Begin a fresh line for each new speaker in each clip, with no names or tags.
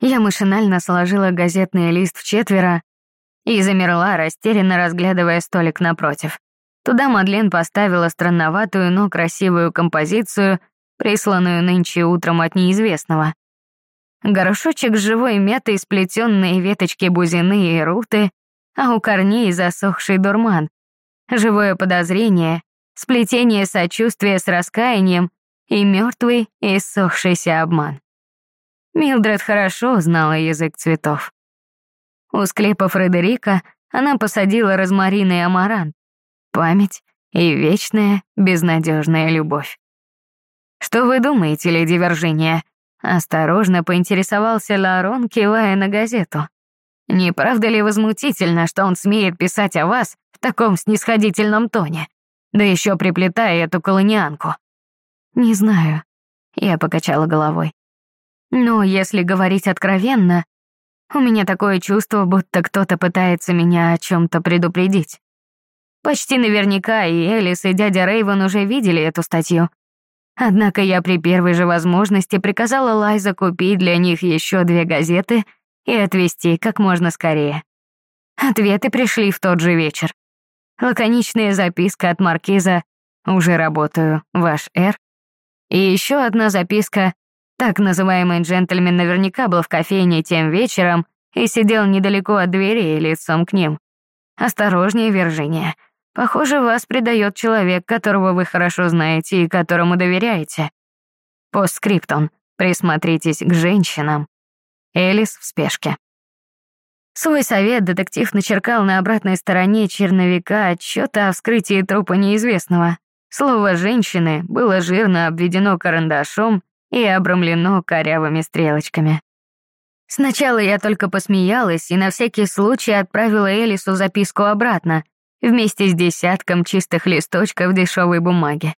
Я машинально сложила газетный лист в четверо и замерла, растерянно разглядывая столик напротив. Туда Мадлен поставила странноватую, но красивую композицию, присланную нынче утром от неизвестного. Горшочек с живой мятой, сплетенные веточки бузины и руты, а у корней засохший дурман. Живое подозрение, сплетение сочувствия с раскаянием и мертвый, иссохшийся обман. Милдред хорошо знала язык цветов. У склепа Фредерика она посадила розмарин и амарант, память и вечная безнадежная любовь. «Что вы думаете, леди Виржиния?» Осторожно поинтересовался Ларон, кивая на газету. «Не правда ли возмутительно, что он смеет писать о вас в таком снисходительном тоне? Да еще приплетая эту колонианку». «Не знаю», — я покачала головой. «Но если говорить откровенно, у меня такое чувство, будто кто-то пытается меня о чем то предупредить. Почти наверняка и Элис, и дядя Рейвен уже видели эту статью. Однако я при первой же возможности приказала Лайза купить для них еще две газеты и отвезти как можно скорее. Ответы пришли в тот же вечер. Лаконичная записка от маркиза «Уже работаю, ваш Р». И еще одна записка так называемый джентльмен наверняка был в кофейне тем вечером и сидел недалеко от двери лицом к ним. «Осторожнее, Виржиния. Похоже, вас предает человек, которого вы хорошо знаете и которому доверяете. Постскриптон. Присмотритесь к женщинам. Элис в спешке». Свой совет детектив начеркал на обратной стороне черновика отчета о вскрытии трупа неизвестного. Слово «женщины» было жирно обведено карандашом и обрамлено корявыми стрелочками. Сначала я только посмеялась и на всякий случай отправила Элису записку обратно, вместе с десятком чистых листочков дешевой бумаги.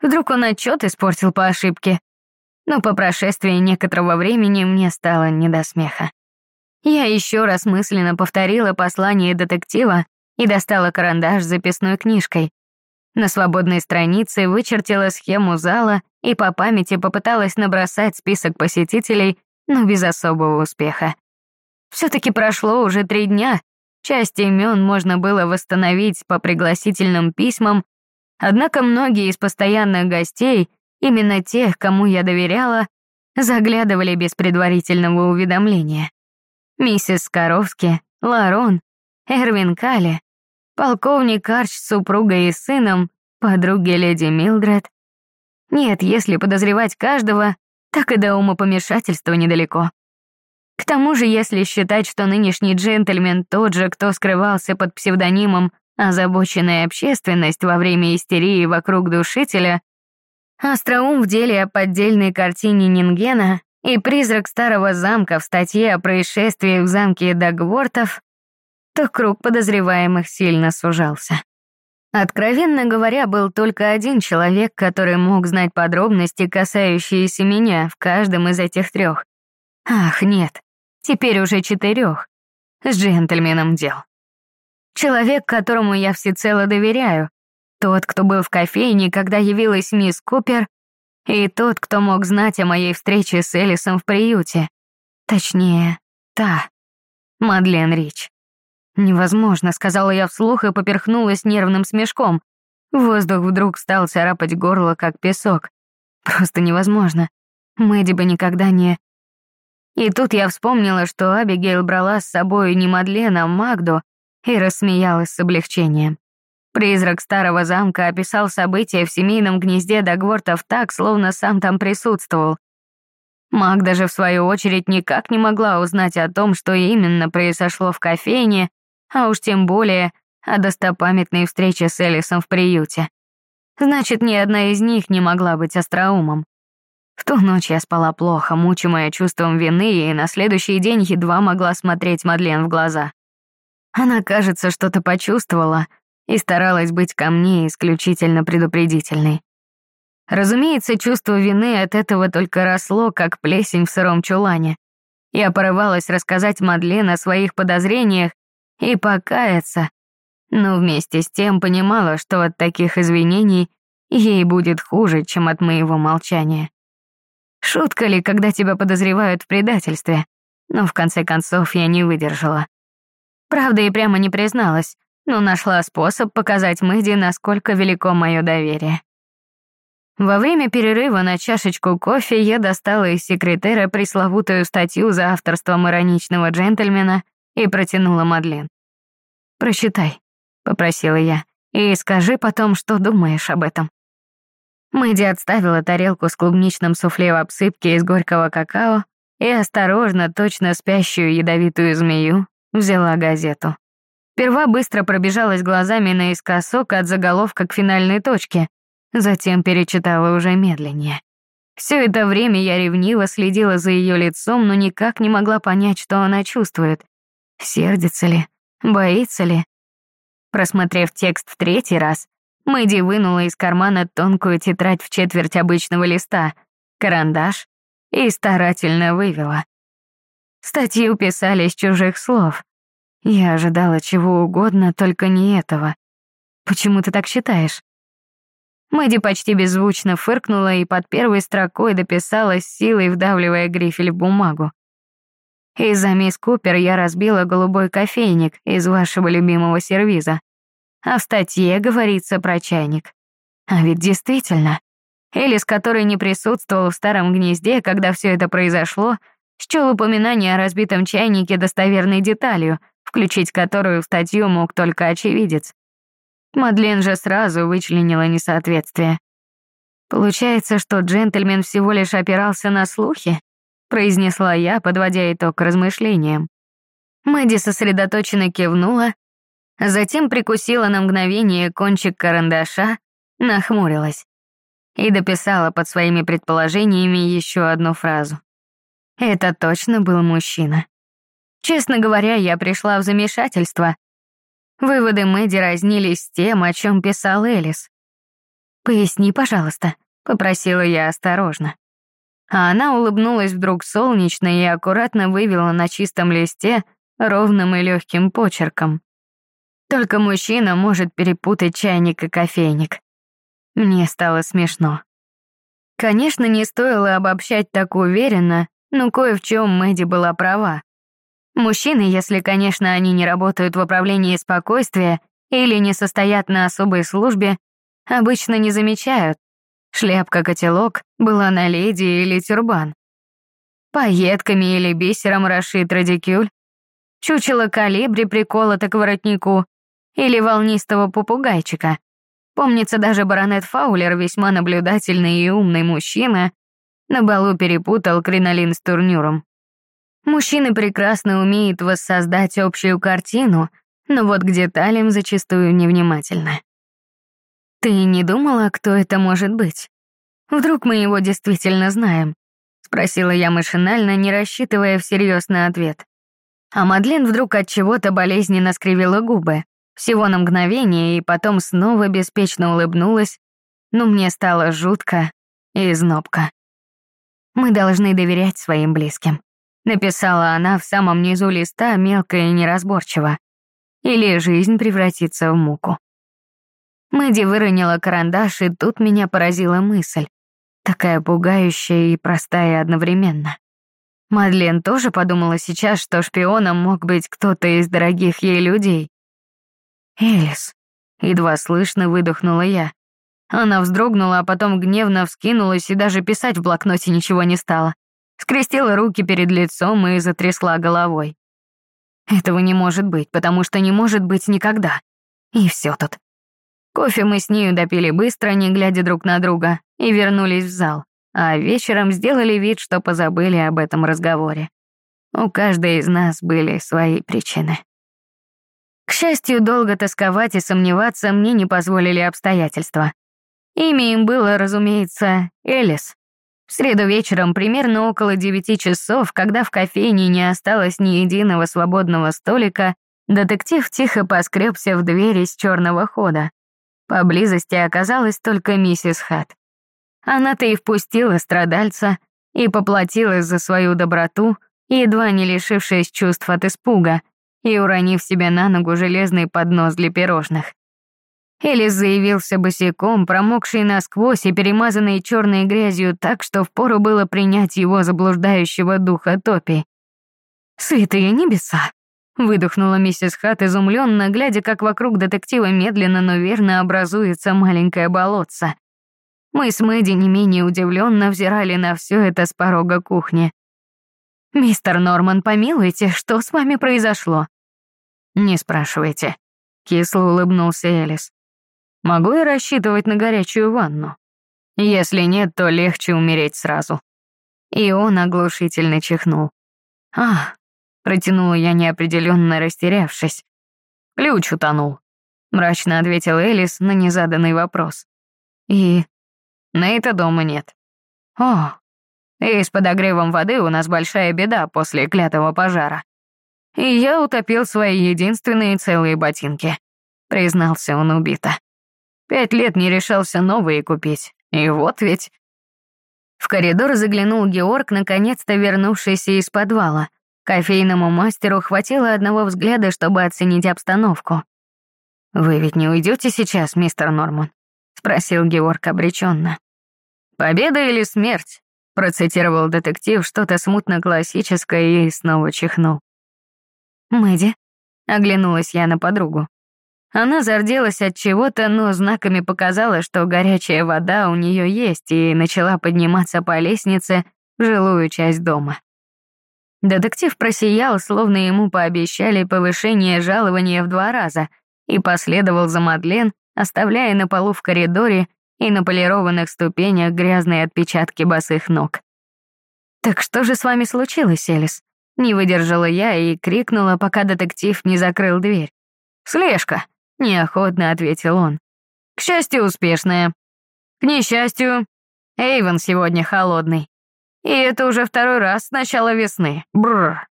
Вдруг он отчет испортил по ошибке. Но по прошествии некоторого времени мне стало не до смеха. Я еще раз мысленно повторила послание детектива и достала карандаш с записной книжкой. На свободной странице вычертила схему зала и по памяти попыталась набросать список посетителей, но без особого успеха. Все-таки прошло уже три дня, часть имен можно было восстановить по пригласительным письмам, однако многие из постоянных гостей, именно тех, кому я доверяла, заглядывали без предварительного уведомления. Миссис Скоровски, Ларон, Эрвин Калли, полковник Арч с супругой и сыном, подруги леди Милдред, нет, если подозревать каждого, так и до умопомешательства недалеко. К тому же, если считать, что нынешний джентльмен тот же, кто скрывался под псевдонимом «озабоченная общественность» во время истерии вокруг душителя, остроум в деле о поддельной картине Нингена и призрак старого замка в статье о происшествии в замке Дагвортов, то круг подозреваемых сильно сужался. Откровенно говоря, был только один человек, который мог знать подробности, касающиеся меня в каждом из этих трех. Ах, нет, теперь уже четырех. С джентльменом дел. Человек, которому я всецело доверяю. Тот, кто был в кофейне, когда явилась мисс Купер, и тот, кто мог знать о моей встрече с Элисом в приюте. Точнее, та, Мадлен Рич. «Невозможно», — сказала я вслух и поперхнулась нервным смешком. Воздух вдруг стал царапать горло, как песок. Просто невозможно. Мэдди бы никогда не... И тут я вспомнила, что Абигейл брала с собой не Мадлен, а Магду, и рассмеялась с облегчением. Призрак старого замка описал события в семейном гнезде Дагвортов так, словно сам там присутствовал. Магда же, в свою очередь, никак не могла узнать о том, что именно произошло в кофейне, а уж тем более о достопамятной встрече с Элисом в приюте. Значит, ни одна из них не могла быть остроумом. В ту ночь я спала плохо, мучимая чувством вины, и на следующий день едва могла смотреть Мадлен в глаза. Она, кажется, что-то почувствовала и старалась быть ко мне исключительно предупредительной. Разумеется, чувство вины от этого только росло, как плесень в сыром чулане. Я порывалась рассказать Мадлен о своих подозрениях и покаяться, но вместе с тем понимала, что от таких извинений ей будет хуже, чем от моего молчания. Шутка ли, когда тебя подозревают в предательстве, но в конце концов я не выдержала. Правда, и прямо не призналась, но нашла способ показать Мэдди, насколько велико мое доверие. Во время перерыва на чашечку кофе я достала из секретера пресловутую статью за авторством ироничного джентльмена и протянула Мадлен. «Прочитай», — попросила я, — «и скажи потом, что думаешь об этом». Мэдди отставила тарелку с клубничным суфле в обсыпке из горького какао и осторожно, точно спящую ядовитую змею, взяла газету. Сперва быстро пробежалась глазами наискосок от заголовка к финальной точке, затем перечитала уже медленнее. Все это время я ревниво следила за ее лицом, но никак не могла понять, что она чувствует. Сердится ли? Боится ли? Просмотрев текст в третий раз, Мэдди вынула из кармана тонкую тетрадь в четверть обычного листа, карандаш и старательно вывела. Статью писали из чужих слов. Я ожидала чего угодно, только не этого. Почему ты так считаешь? Мэдди почти беззвучно фыркнула и под первой строкой дописала с силой, вдавливая грифель в бумагу. Из-за мисс Купер я разбила голубой кофейник из вашего любимого сервиза а в статье говорится про чайник. А ведь действительно, Элис, который не присутствовал в старом гнезде, когда все это произошло, счел упоминание о разбитом чайнике достоверной деталью, включить которую в статью мог только очевидец. Мадлен же сразу вычленила несоответствие. «Получается, что джентльмен всего лишь опирался на слухи?» Произнесла я, подводя итог размышлениям. Мэдди сосредоточенно кивнула, Затем прикусила на мгновение кончик карандаша, нахмурилась и дописала под своими предположениями еще одну фразу. Это точно был мужчина. Честно говоря, я пришла в замешательство. Выводы Мэдди разнились с тем, о чем писал Элис. «Поясни, пожалуйста», — попросила я осторожно. А она улыбнулась вдруг солнечно и аккуратно вывела на чистом листе ровным и легким почерком. Только мужчина может перепутать чайник и кофейник. Мне стало смешно. Конечно, не стоило обобщать так уверенно, но кое в чем Мэдди была права. Мужчины, если, конечно, они не работают в управлении спокойствия или не состоят на особой службе, обычно не замечают. Шляпка-котелок была на леди или тюрбан. Пайетками или бисером расшит радикюль. Чучело калибри приколото к воротнику или волнистого попугайчика. Помнится, даже баронет Фаулер, весьма наблюдательный и умный мужчина, на балу перепутал кринолин с турнюром. Мужчины прекрасно умеют воссоздать общую картину, но вот к деталям зачастую невнимательны. «Ты не думала, кто это может быть? Вдруг мы его действительно знаем?» — спросила я машинально, не рассчитывая всерьез на ответ. А Мадлен вдруг от чего-то болезненно скривила губы. Всего на мгновение, и потом снова беспечно улыбнулась, но мне стало жутко и знобко. «Мы должны доверять своим близким», — написала она в самом низу листа мелко и неразборчиво. «Или жизнь превратится в муку». Мэдди выронила карандаш, и тут меня поразила мысль, такая пугающая и простая одновременно. Мадлен тоже подумала сейчас, что шпионом мог быть кто-то из дорогих ей людей, «Элис», — едва слышно выдохнула я. Она вздрогнула, а потом гневно вскинулась и даже писать в блокноте ничего не стала. Скрестила руки перед лицом и затрясла головой. Этого не может быть, потому что не может быть никогда. И все тут. Кофе мы с нею допили быстро, не глядя друг на друга, и вернулись в зал, а вечером сделали вид, что позабыли об этом разговоре. У каждой из нас были свои причины. К счастью, долго тосковать и сомневаться мне не позволили обстоятельства. Имя им было, разумеется, Элис. В среду вечером, примерно около девяти часов, когда в кофейне не осталось ни единого свободного столика, детектив тихо поскребся в дверь из черного хода. Поблизости оказалась только миссис Хат. Она-то и впустила страдальца и поплатилась за свою доброту, едва не лишившись чувств от испуга, и уронив себе на ногу железный поднос для пирожных. Элис заявился босиком, промокший насквозь и перемазанный черной грязью так, что впору было принять его заблуждающего духа Топи. «Святые небеса!» — выдохнула миссис Хат изумленно, глядя, как вокруг детектива медленно, но верно образуется маленькое болотце. Мы с Мэдди не менее удивленно взирали на все это с порога кухни. «Мистер Норман, помилуйте, что с вами произошло?» «Не спрашивайте», — кисло улыбнулся Элис. «Могу я рассчитывать на горячую ванну? Если нет, то легче умереть сразу». И он оглушительно чихнул. «А», — протянула я неопределенно растерявшись. «Ключ утонул», — мрачно ответил Элис на незаданный вопрос. «И Нейта дома нет». «О, и с подогревом воды у нас большая беда после клятого пожара. И я утопил свои единственные целые ботинки», — признался он убито. «Пять лет не решался новые купить, и вот ведь...» В коридор заглянул Георг, наконец-то вернувшийся из подвала. Кофейному мастеру хватило одного взгляда, чтобы оценить обстановку. «Вы ведь не уйдете сейчас, мистер Норман?» — спросил Георг обреченно. «Победа или смерть?» — процитировал детектив что-то смутно классическое и снова чихнул. «Мэдди», — оглянулась я на подругу. Она зарделась от чего-то, но знаками показала, что горячая вода у нее есть, и начала подниматься по лестнице в жилую часть дома. Детектив просиял, словно ему пообещали повышение жалования в два раза, и последовал за Мадлен, оставляя на полу в коридоре и на полированных ступенях грязные отпечатки босых ног. «Так что же с вами случилось, Элис?» Не выдержала я и крикнула, пока детектив не закрыл дверь. «Слежка!» — неохотно ответил он. «К счастью, успешная. К несчастью, Эйвен сегодня холодный. И это уже второй раз с начала весны. Бррр».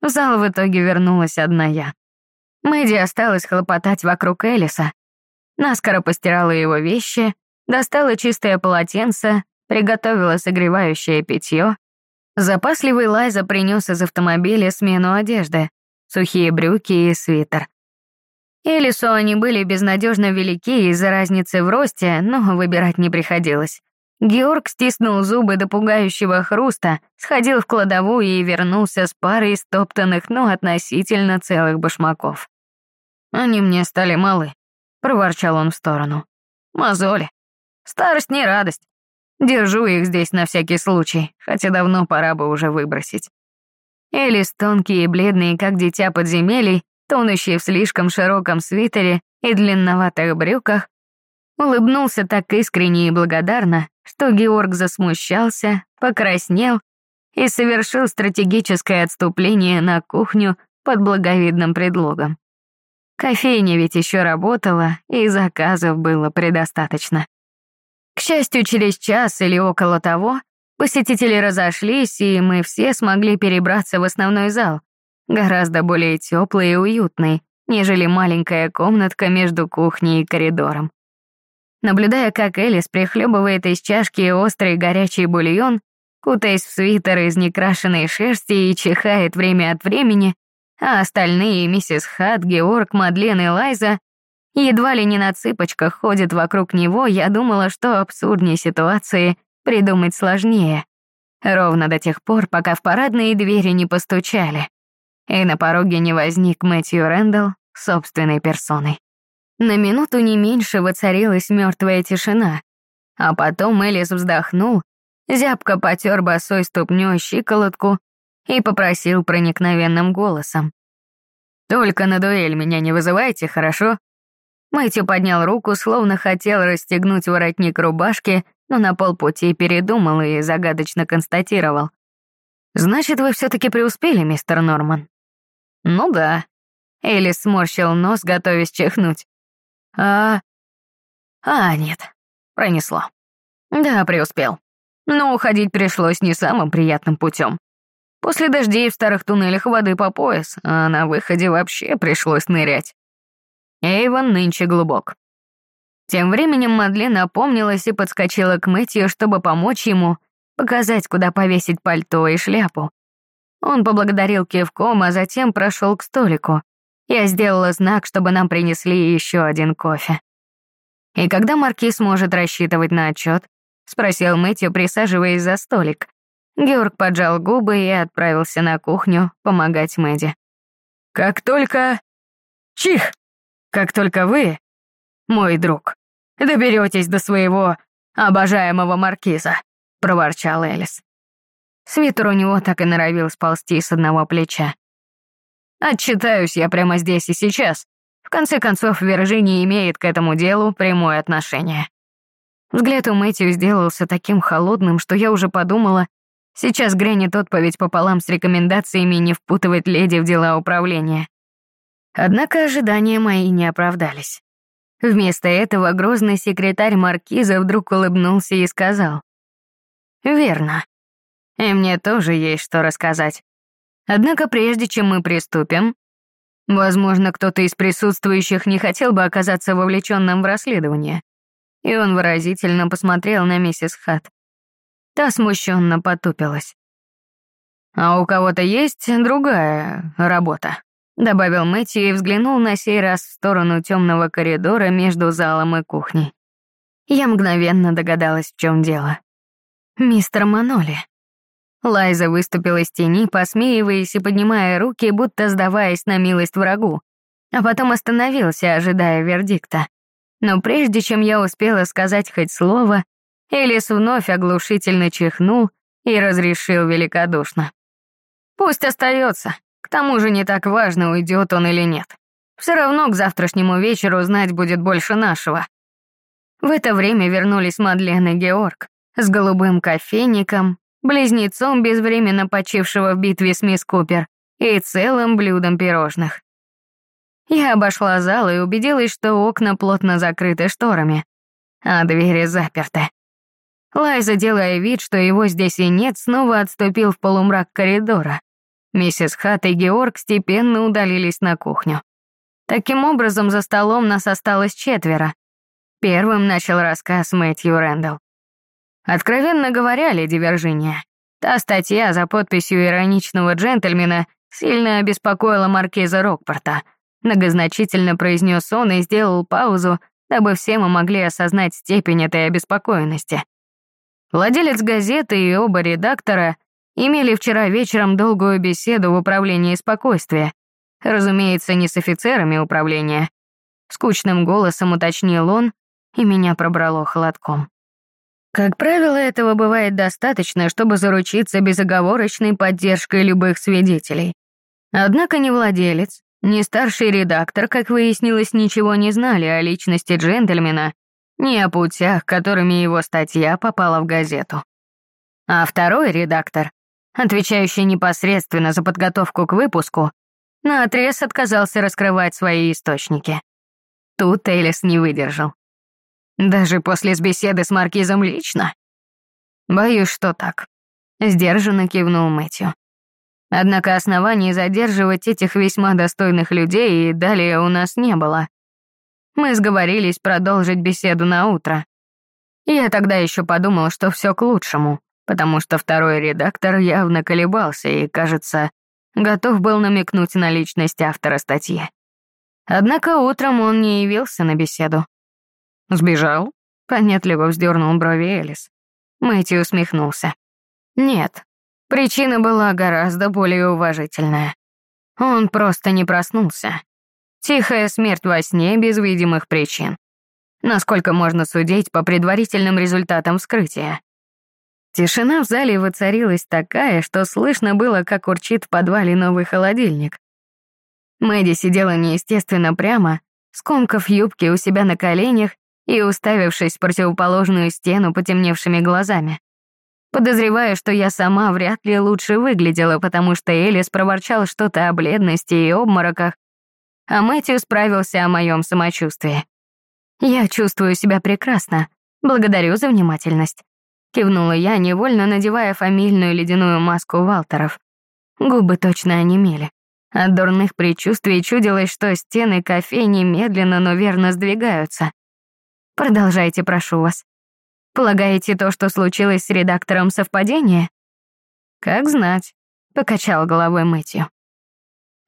В зал в итоге вернулась одна я. Мэдди осталась хлопотать вокруг Элиса. Наскоро постирала его вещи, достала чистое полотенце, приготовила согревающее питье, Запасливый Лайза принес из автомобиля смену одежды, сухие брюки и свитер. Элису они были безнадежно велики из-за разницы в росте, но выбирать не приходилось. Георг стиснул зубы до пугающего хруста, сходил в кладовую и вернулся с парой стоптанных, но относительно целых башмаков. «Они мне стали малы», — проворчал он в сторону. «Мозоли. Старость не радость. Держу их здесь на всякий случай, хотя давно пора бы уже выбросить. Элис, тонкий и бледный, как дитя подземелий, тонущий в слишком широком свитере и длинноватых брюках, улыбнулся так искренне и благодарно, что Георг засмущался, покраснел и совершил стратегическое отступление на кухню под благовидным предлогом. Кофейня ведь еще работала, и заказов было предостаточно. К счастью, через час или около того посетители разошлись, и мы все смогли перебраться в основной зал, гораздо более теплый и уютный, нежели маленькая комнатка между кухней и коридором. Наблюдая, как Элис прихлебывает из чашки острый горячий бульон, кутаясь в свитер из некрашенной шерсти и чихает время от времени, а остальные, миссис Хат, Георг, Мадлен и Лайза, едва ли не на цыпочках ходит вокруг него, я думала, что абсурднее ситуации придумать сложнее. Ровно до тех пор, пока в парадные двери не постучали, и на пороге не возник Мэтью Рэндалл собственной персоной. На минуту не меньше воцарилась мертвая тишина, а потом Элис вздохнул, зябко потер босой ступнёй щиколотку и попросил проникновенным голосом. «Только на дуэль меня не вызывайте, хорошо? Мэтью поднял руку, словно хотел расстегнуть воротник рубашки, но на полпути передумал и загадочно констатировал. «Значит, вы все-таки преуспели, мистер Норман?» «Ну да». Элис сморщил нос, готовясь чихнуть. «А... а, нет, пронесло. Да, преуспел. Но уходить пришлось не самым приятным путем. После дождей в старых туннелях воды по пояс, а на выходе вообще пришлось нырять. Эйвон нынче глубок. Тем временем Мадлен опомнилась и подскочила к Мэтью, чтобы помочь ему, показать, куда повесить пальто и шляпу. Он поблагодарил кивком, а затем прошел к столику. Я сделала знак, чтобы нам принесли еще один кофе. «И когда Маркиз может рассчитывать на отчет?» — спросил Мэтью, присаживаясь за столик. Георг поджал губы и отправился на кухню помогать Мэдди. «Как только... Чих! Как только вы, мой друг, доберетесь до своего обожаемого маркиза», — проворчал Элис. Свитер у него так и норовил сползти с одного плеча. «Отчитаюсь я прямо здесь и сейчас. В конце концов, Виржиния имеет к этому делу прямое отношение». Взгляд у Мэтью сделался таким холодным, что я уже подумала, сейчас грянет отповедь пополам с рекомендациями не впутывать леди в дела управления. Однако ожидания мои не оправдались. Вместо этого грозный секретарь Маркиза вдруг улыбнулся и сказал. «Верно. И мне тоже есть что рассказать. Однако прежде чем мы приступим, возможно, кто-то из присутствующих не хотел бы оказаться вовлеченным в расследование». И он выразительно посмотрел на миссис Хат. Та смущенно потупилась. «А у кого-то есть другая работа?» добавил Мэтью и взглянул на сей раз в сторону темного коридора между залом и кухней. Я мгновенно догадалась, в чем дело. «Мистер Маноли». Лайза выступила из тени, посмеиваясь и поднимая руки, будто сдаваясь на милость врагу, а потом остановился, ожидая вердикта. Но прежде чем я успела сказать хоть слово, Элис вновь оглушительно чихнул и разрешил великодушно. «Пусть остается. К тому же не так важно, уйдет он или нет. Все равно к завтрашнему вечеру знать будет больше нашего». В это время вернулись Мадлен и Георг с голубым кофейником, близнецом безвременно почившего в битве с мисс Купер и целым блюдом пирожных. Я обошла зал и убедилась, что окна плотно закрыты шторами, а двери заперты. Лайза, делая вид, что его здесь и нет, снова отступил в полумрак коридора. Миссис Хат и Георг степенно удалились на кухню. Таким образом, за столом нас осталось четверо. Первым начал рассказ Мэтью Рэндалл. Откровенно говоря, леди Виржиния, та статья за подписью ироничного джентльмена сильно обеспокоила маркиза Рокпорта. Многозначительно произнес он и сделал паузу, дабы все мы могли осознать степень этой обеспокоенности. Владелец газеты и оба редактора имели вчера вечером долгую беседу в управлении спокойствия. Разумеется, не с офицерами управления. Скучным голосом уточнил он, и меня пробрало холодком. Как правило, этого бывает достаточно, чтобы заручиться безоговорочной поддержкой любых свидетелей. Однако ни владелец, ни старший редактор, как выяснилось, ничего не знали о личности джентльмена, ни о путях, которыми его статья попала в газету. А второй редактор, отвечающий непосредственно за подготовку к выпуску, наотрез отказался раскрывать свои источники. Тут Эйлис не выдержал. Даже после беседы с Маркизом лично? Боюсь, что так. Сдержанно кивнул Мэтью. Однако оснований задерживать этих весьма достойных людей и далее у нас не было. Мы сговорились продолжить беседу на утро. Я тогда еще подумал, что все к лучшему, потому что второй редактор явно колебался и, кажется, готов был намекнуть на личность автора статьи. Однако утром он не явился на беседу. «Сбежал?» — понятливо вздернул брови Элис. Мэтью усмехнулся. «Нет, причина была гораздо более уважительная. Он просто не проснулся. Тихая смерть во сне без видимых причин. Насколько можно судить по предварительным результатам вскрытия. Тишина в зале воцарилась такая, что слышно было, как урчит в подвале новый холодильник. Мэдди сидела неестественно прямо, скомкав юбки у себя на коленях и уставившись в противоположную стену потемневшими глазами. Подозреваю, что я сама вряд ли лучше выглядела, потому что Элис проворчал что-то о бледности и обмороках, а Мэтью справился о моем самочувствии. «Я чувствую себя прекрасно. Благодарю за внимательность», — кивнула я, невольно надевая фамильную ледяную маску Валтеров. Губы точно онемели. От дурных предчувствий чудилось, что стены кофейни медленно, но верно сдвигаются. Продолжайте, прошу вас. Полагаете, то, что случилось с редактором, совпадение? Как знать, покачал головой Мэтью.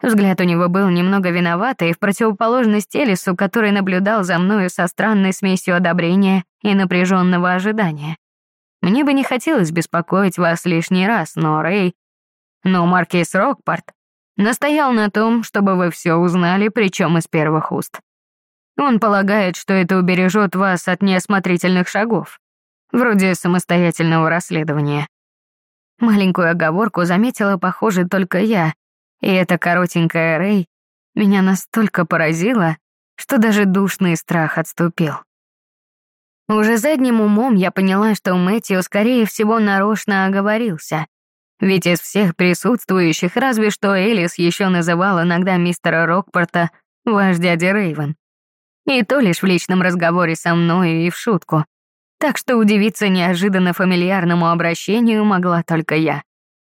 Взгляд у него был немного виноватый, в противоположность Элису, который наблюдал за мною со странной смесью одобрения и напряженного ожидания. Мне бы не хотелось беспокоить вас лишний раз, но Рэй... Но Маркис Рокпорт настоял на том, чтобы вы все узнали, причем из первых уст. Он полагает, что это убережет вас от неосмотрительных шагов, вроде самостоятельного расследования. Маленькую оговорку заметила, похоже, только я, и эта коротенькая Рэй меня настолько поразила, что даже душный страх отступил. Уже задним умом я поняла, что Мэтью, скорее всего, нарочно оговорился. Ведь из всех присутствующих разве что Элис еще называл иногда мистера Рокпорта «ваш дядя Рейвен». И то лишь в личном разговоре со мной и в шутку. Так что удивиться неожиданно фамильярному обращению могла только я.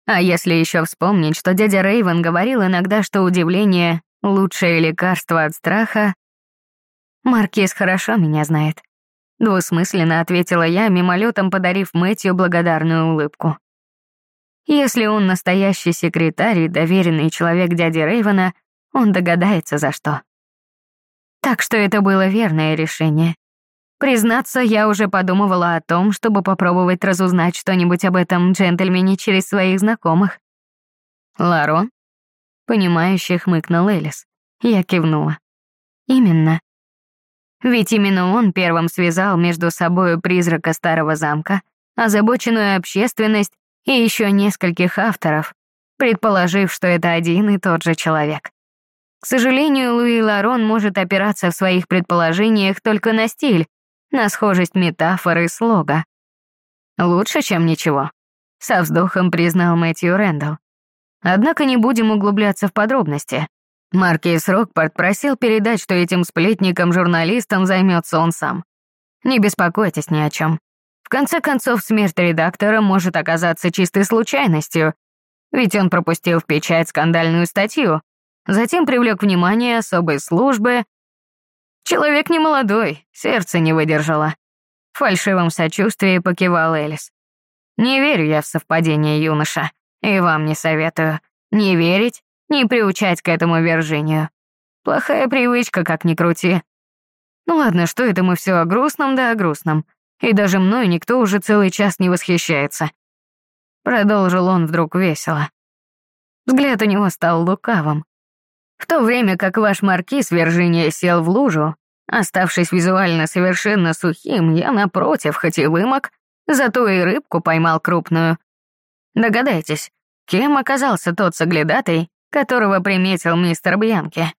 А если еще вспомнить, что дядя Рейвен говорил иногда, что удивление — лучшее лекарство от страха, Маркиз хорошо меня знает. Двусмысленно ответила я, мимолетом подарив Мэтью благодарную улыбку. Если он настоящий секретарь и доверенный человек дяди Рейвена, он догадается, за что. Так что это было верное решение. Признаться, я уже подумывала о том, чтобы попробовать разузнать что-нибудь об этом джентльмене через своих знакомых. «Ларо?» Понимающе хмыкнул Элис. Я кивнула. «Именно. Ведь именно он первым связал между собой призрака старого замка, озабоченную общественность и еще нескольких авторов, предположив, что это один и тот же человек. К сожалению, Луи Ларон может опираться в своих предположениях только на стиль, на схожесть метафоры и слога. Лучше, чем ничего, со вздохом признал Мэтью Рэндалл. Однако не будем углубляться в подробности. Маркис Рокпорт просил передать, что этим сплетником-журналистом займется он сам. Не беспокойтесь ни о чем. В конце концов, смерть редактора может оказаться чистой случайностью, ведь он пропустил в печать скандальную статью, затем привлек внимание особой службы. Человек не молодой, сердце не выдержало. В фальшивом сочувствии покивал Элис. Не верю я в совпадение, юноша, и вам не советую. Не верить не приучать к этому вержению. Плохая привычка, как ни крути. Ну ладно, что это мы все о грустном, да о грустном. И даже мной никто уже целый час не восхищается. Продолжил он вдруг весело. Взгляд у него стал лукавым. В то время как ваш маркиз Виржиния сел в лужу, оставшись визуально совершенно сухим, я, напротив, хоть и вымок, зато и рыбку поймал крупную. Догадайтесь, кем оказался тот соглядатый, которого приметил мистер Бьянки.